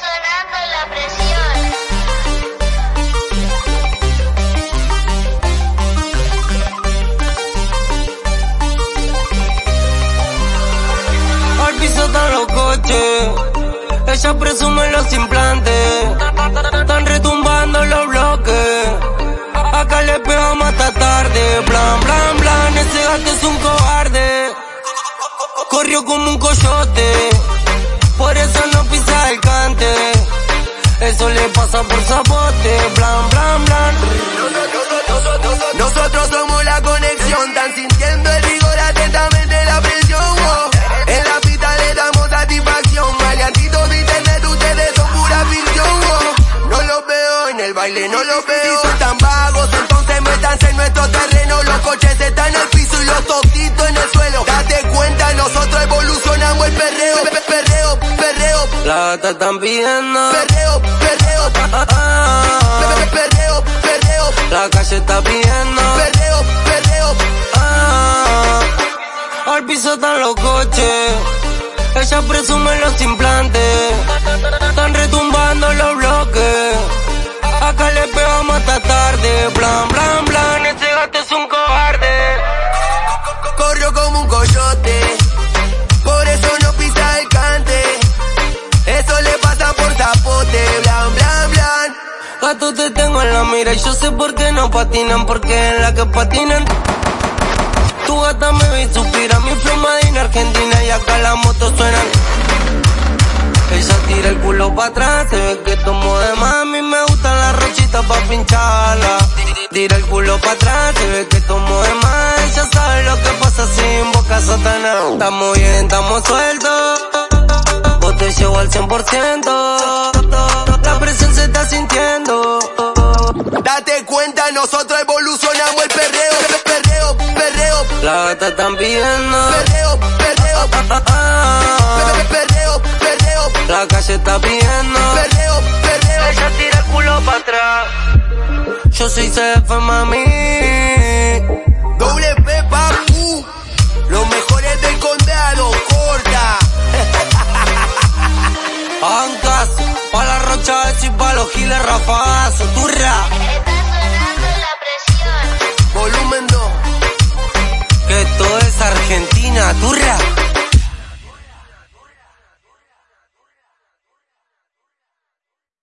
sonando la presión. Al piso están los coches, ella presume los implantes, están retumbando los bloques. Acá le pegamos hasta tarde, blan, blan, blan, ese gato es un cobarde. Corrió como un coyote, por eso no Eso le pasa por zapote, blan, blan, blan. Nosotros somos la conexión, están sintiendo el rigor atentamente la presión. En la pista le damos satisfacción, maleantitos de internet, ustedes son pura ficción. No los veo en el baile, no los veo. Si están vagos, entonces métanse en perreo, La gata están pidiendo. perreo, perreo, Ah, ah, pe- perreo, perreo, la calle está pidiendo. perreo, perreo. Ah, al piso están los coches. Ella presume los implantes. Están retumbando los bloques. Gato te tengo en la mira y yo sé por qué no patinan, porque en la que patinan. Tu gata me ve y suspira, mi flow en Argentina y acá las motos suenan. Ella tira el culo pa' atrás, se ve que tomo de mí me gustan las rochitas pa' pincharla. Tira el culo pa' atrás, se ve que tomo de más, ella sabe lo que pasa sin boca satanás. Estamos bien, estamos sueltos, vos te llevo al 100%, la presión se está sintiendo. Date cuenta, nosotros evolucionamos el perreo, pe- perreo, perreo, La gata están pidiendo. perreo, perreo, Ah, ah, pe- perreo, perreo, la calle está pidiendo. perreo, perreo. Ella tira el culo para atrás. Yo soy CF, mami. los giles rafagazo, turra. Está sonando la presión. Volumen 2. Que todo es Argentina, turra.